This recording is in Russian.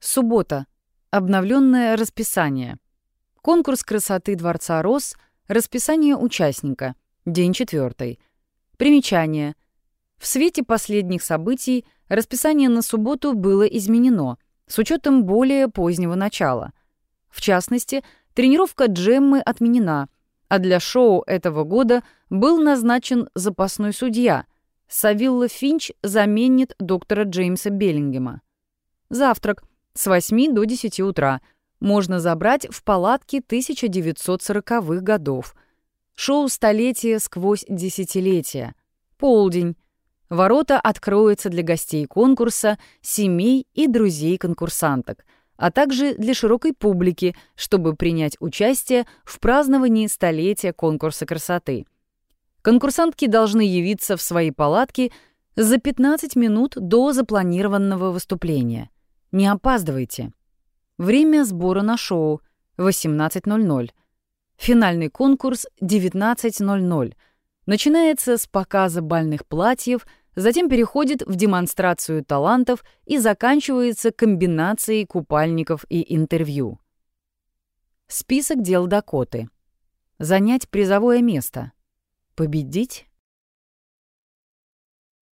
Суббота. Обновленное расписание. Конкурс красоты Дворца Рос. Расписание участника. День четвертый. Примечание. В свете последних событий расписание на субботу было изменено с учетом более позднего начала. В частности, тренировка Джеммы отменена, а для шоу этого года был назначен запасной судья. Савилла Финч заменит доктора Джеймса Беллингема. Завтрак с 8 до 10 утра. Можно забрать в палатке 1940-х годов. Шоу «Столетие сквозь десятилетия». Полдень. Ворота откроются для гостей конкурса, семей и друзей конкурсанток, а также для широкой публики, чтобы принять участие в праздновании столетия конкурса красоты. Конкурсантки должны явиться в свои палатки за 15 минут до запланированного выступления. Не опаздывайте. Время сбора на шоу — 18.00. Финальный конкурс — 19.00. Начинается с показа бальных платьев, затем переходит в демонстрацию талантов и заканчивается комбинацией купальников и интервью. Список дел Дакоты. Занять призовое место. Победить